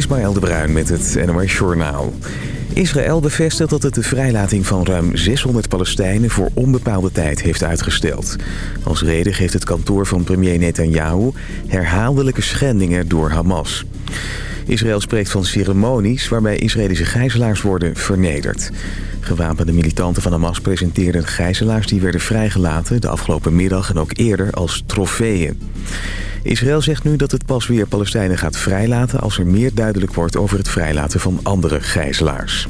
Ismaël de Bruin met het NOS Journaal. Israël bevestigt dat het de vrijlating van ruim 600 Palestijnen voor onbepaalde tijd heeft uitgesteld. Als reden geeft het kantoor van premier Netanyahu herhaaldelijke schendingen door Hamas. Israël spreekt van ceremonies waarbij Israëlische gijzelaars worden vernederd. Gewapende militanten van Hamas presenteerden gijzelaars die werden vrijgelaten... de afgelopen middag en ook eerder als trofeeën. Israël zegt nu dat het pas weer Palestijnen gaat vrijlaten... als er meer duidelijk wordt over het vrijlaten van andere gijzelaars.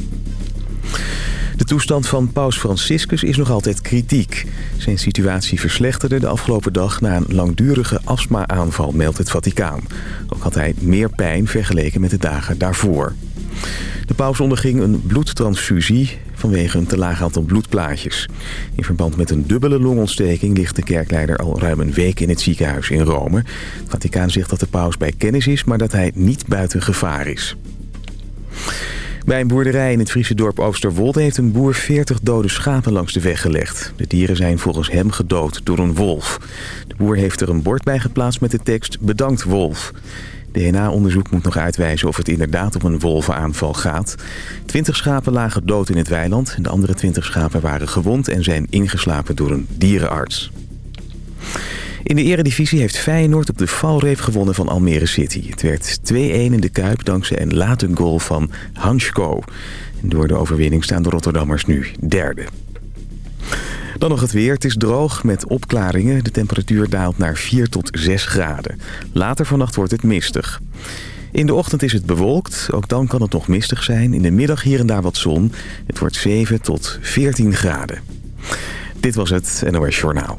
De toestand van paus Franciscus is nog altijd kritiek. Zijn situatie verslechterde de afgelopen dag na een langdurige astma-aanval, meldt het Vaticaan. Ook had hij meer pijn vergeleken met de dagen daarvoor. De paus onderging een bloedtransfusie vanwege een te laag aantal bloedplaatjes. In verband met een dubbele longontsteking ligt de kerkleider al ruim een week in het ziekenhuis in Rome. Het Vaticaan zegt dat de paus bij kennis is, maar dat hij niet buiten gevaar is. Bij een boerderij in het Friese dorp Oosterwolde heeft een boer 40 dode schapen langs de weg gelegd. De dieren zijn volgens hem gedood door een wolf. De boer heeft er een bord bij geplaatst met de tekst Bedankt wolf. DNA-onderzoek moet nog uitwijzen of het inderdaad om een wolvenaanval gaat. 20 schapen lagen dood in het weiland. De andere 20 schapen waren gewond en zijn ingeslapen door een dierenarts. In de eredivisie heeft Feyenoord op de valreef gewonnen van Almere City. Het werd 2-1 in de Kuip dankzij een late goal van Hansko. Door de overwinning staan de Rotterdammers nu derde. Dan nog het weer. Het is droog met opklaringen. De temperatuur daalt naar 4 tot 6 graden. Later vannacht wordt het mistig. In de ochtend is het bewolkt. Ook dan kan het nog mistig zijn. In de middag hier en daar wat zon. Het wordt 7 tot 14 graden. Dit was het NOS Journaal.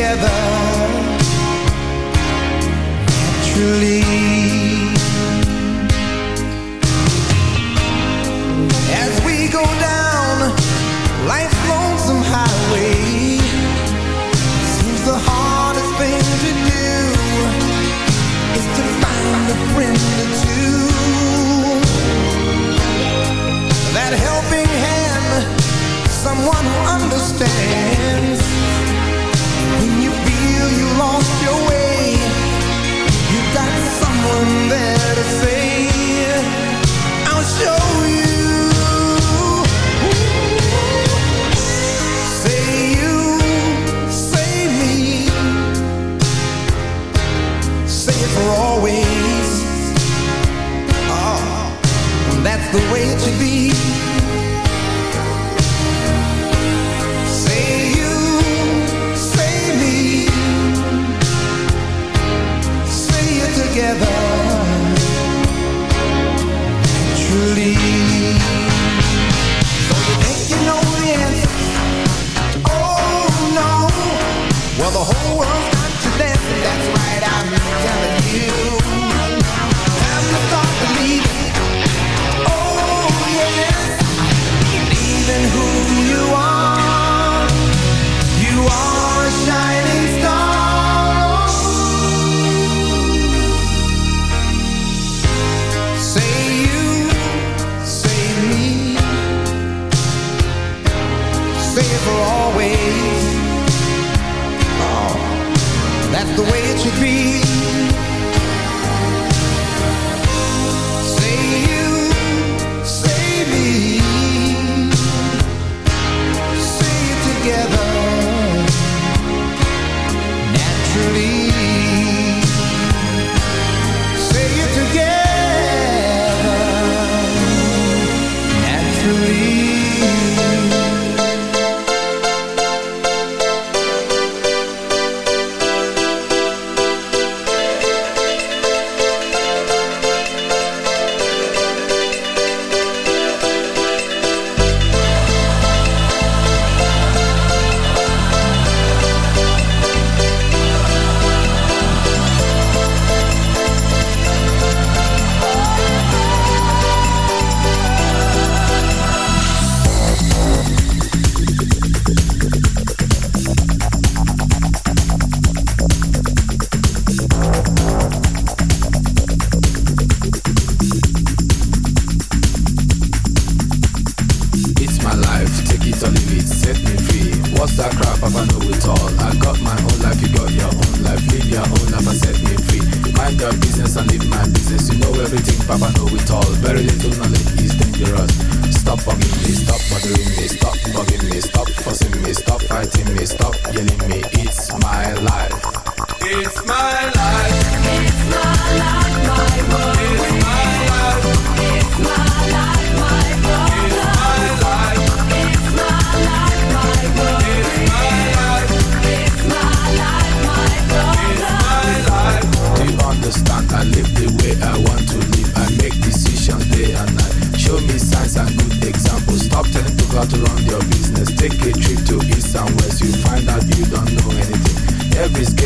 together naturally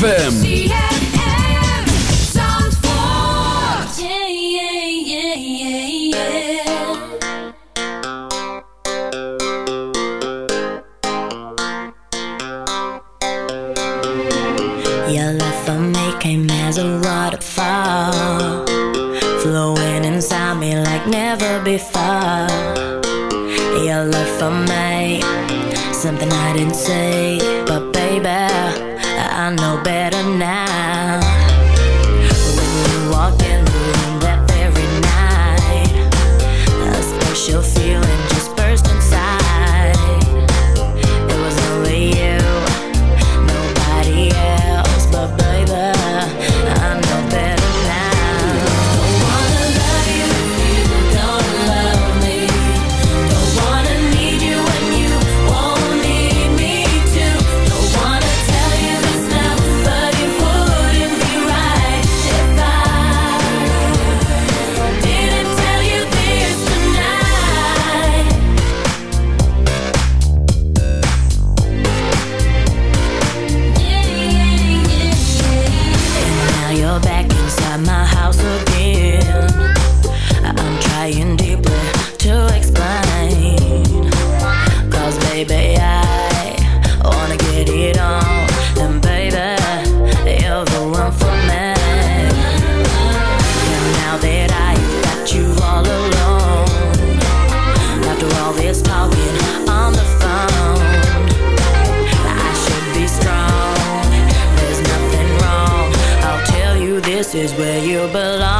ZFM. this is where you belong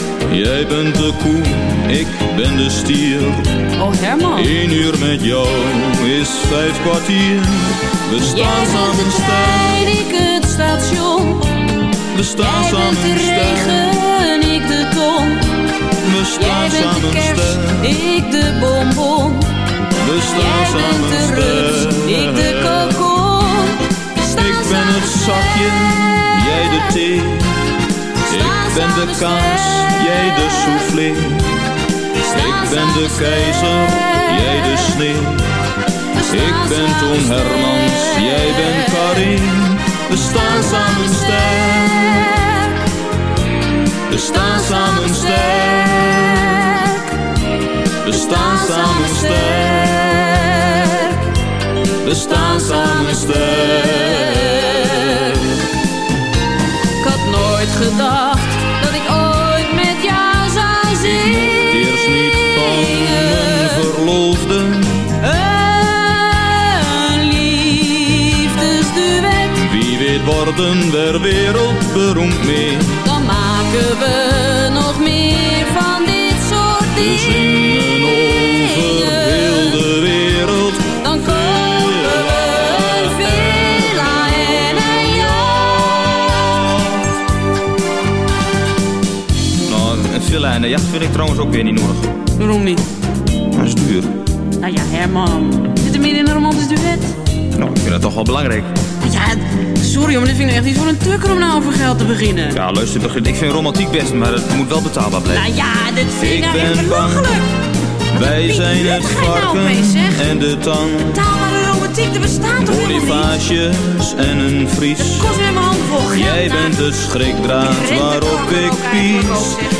Jij bent de koe, ik ben de stier. Oh Herman. Eén uur met jou is vijf kwartier. We staan Jij samen bent trein, ik het station. We staan Jij samen bent de regen, ik de ton. We staan Jij de kerst, ik de bonbon. We staan Jij samen bent de ik de kokon. Ik ben het zakje. Jij de thee ben de kaas, jij de soufflé. Ik ben de keizer, jij de sneeuw. Ik ben Toon Hermans, jij bent Karin. We staan samen sterk. We staan samen sterk. We staan samen sterk. We staan samen sterk. worden wereld beroemd mee. Dan maken we nog meer van dit soort dingen. de wereld. Dan villa en Nou, de jacht vind ik trouwens ook weer niet nodig. Waarom niet? Dat is duur. Nou ja, Herman. Zit er meer in een romantisch duet? Nou, ik vind het toch wel belangrijk. Ja, sorry, maar dit vind ik echt iets voor een tukker om nou over geld te beginnen. Ja, luister, ik vind romantiek best, maar het moet wel betaalbaar blijven. Nou ja, dit vind ik, nou echt Wij zijn het nou varken en de tang. Betaalbare romantiek, er bestaat toch Bonifages en een vries. Dat kost weer mijn handvol Jij bent de schrikdraad waarop ik pies.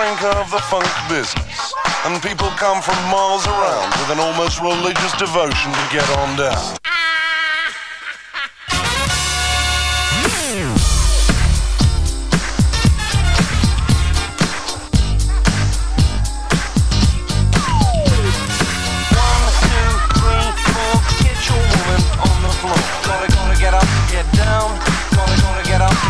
crank of the funk business, and people come from miles around with an almost religious devotion to get on down. Gonna, gonna get up, get down. got to got to get up.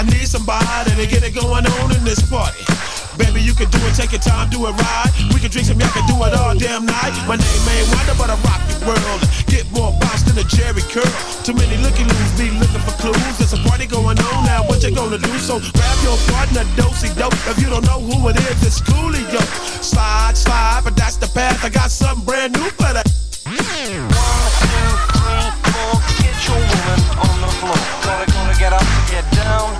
I need somebody to get it going on in this party. Baby, you can do it, take your time, do it right. We can drink some, y'all can do it all damn night. My name ain't Wonder, but I rock the world. Get more boss than a Jheri Curl. Too many looking loose, be looking for clues. There's a party going on now, what you gonna do? So grab your partner, dosey dope. If you don't know who it is, it's Coolio. Slide, slide, but that's the path. I got something brand new for that. One, two, three, four, get your woman on the floor. got to gonna get up, get down.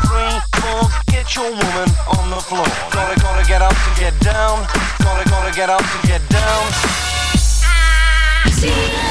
Get your woman on the floor. Gotta, gotta get up to get down. Gotta, gotta get up to get down. I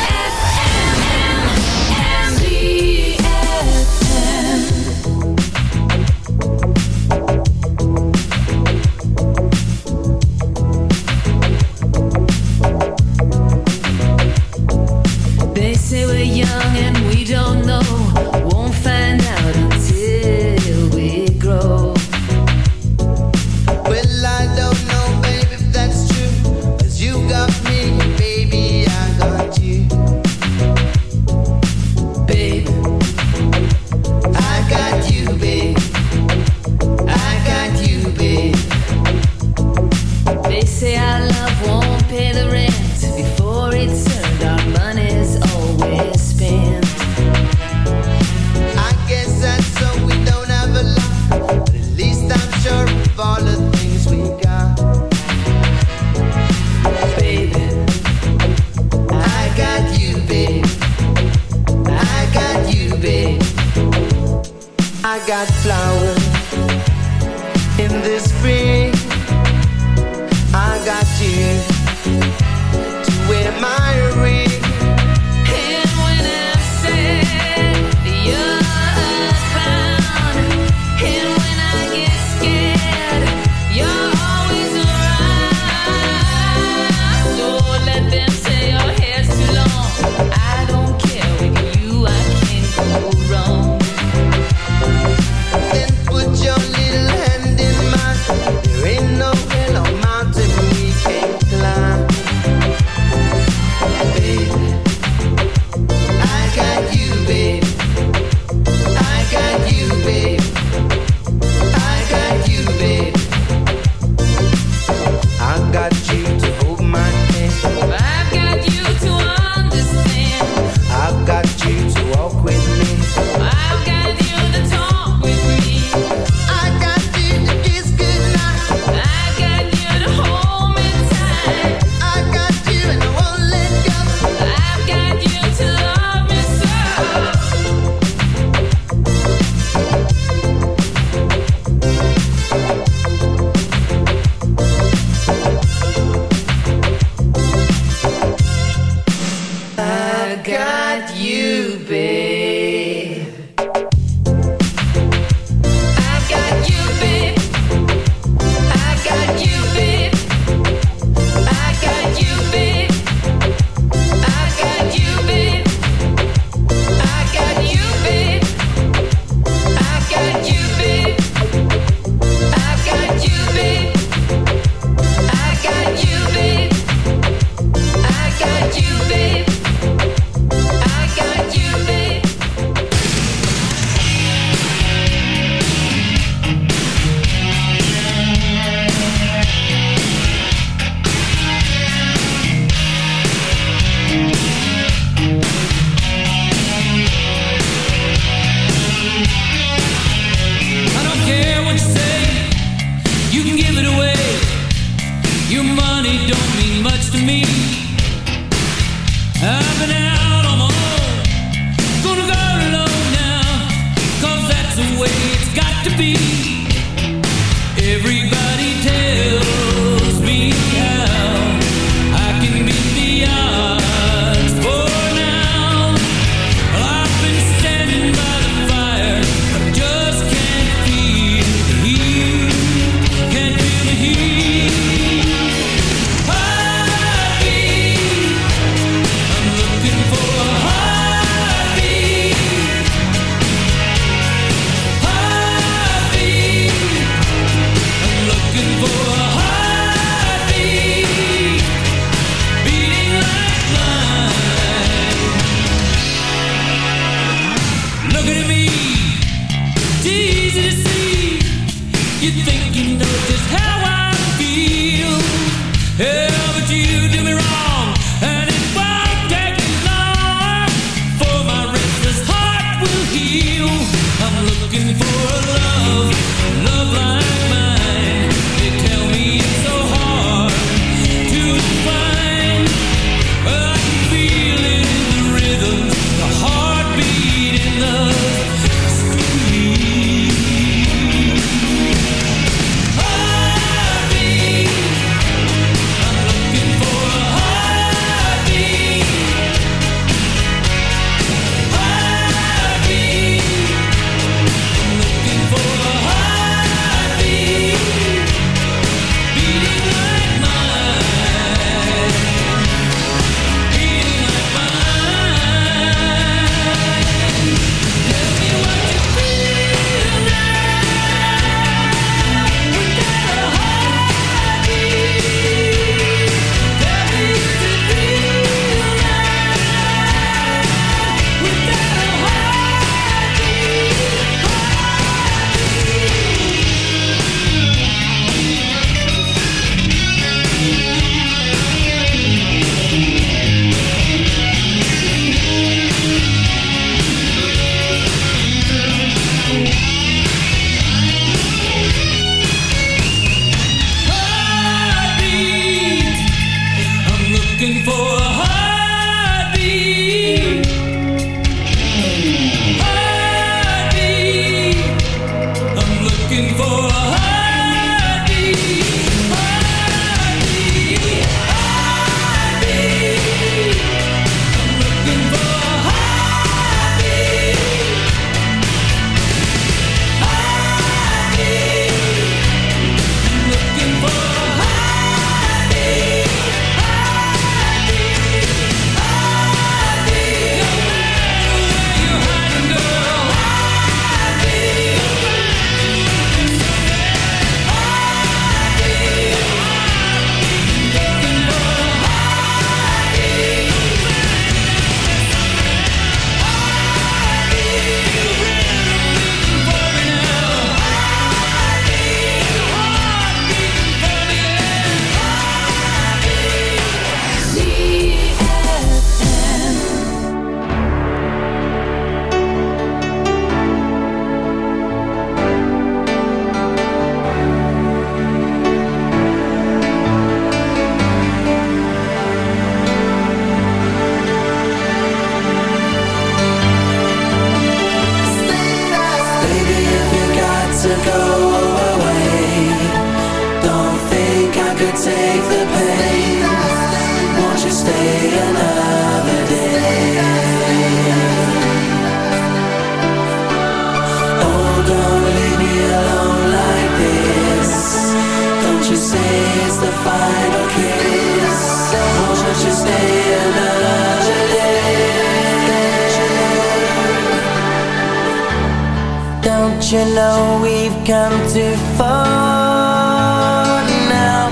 come too far now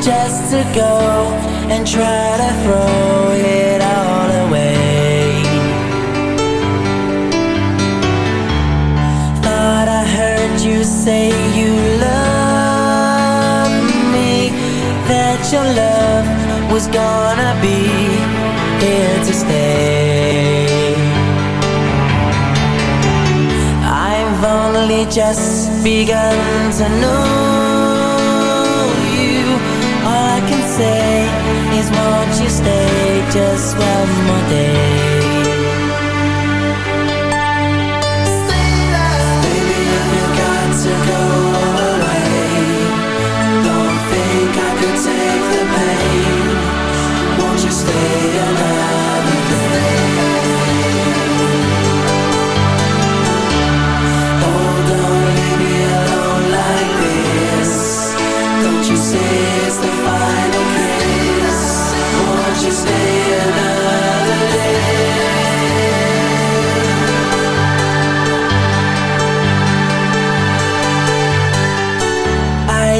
just to go and try to throw it all away. Thought I heard you say you love me, that your love was gonna be here to stay. just begun to know you All I can say is won't you stay just one more day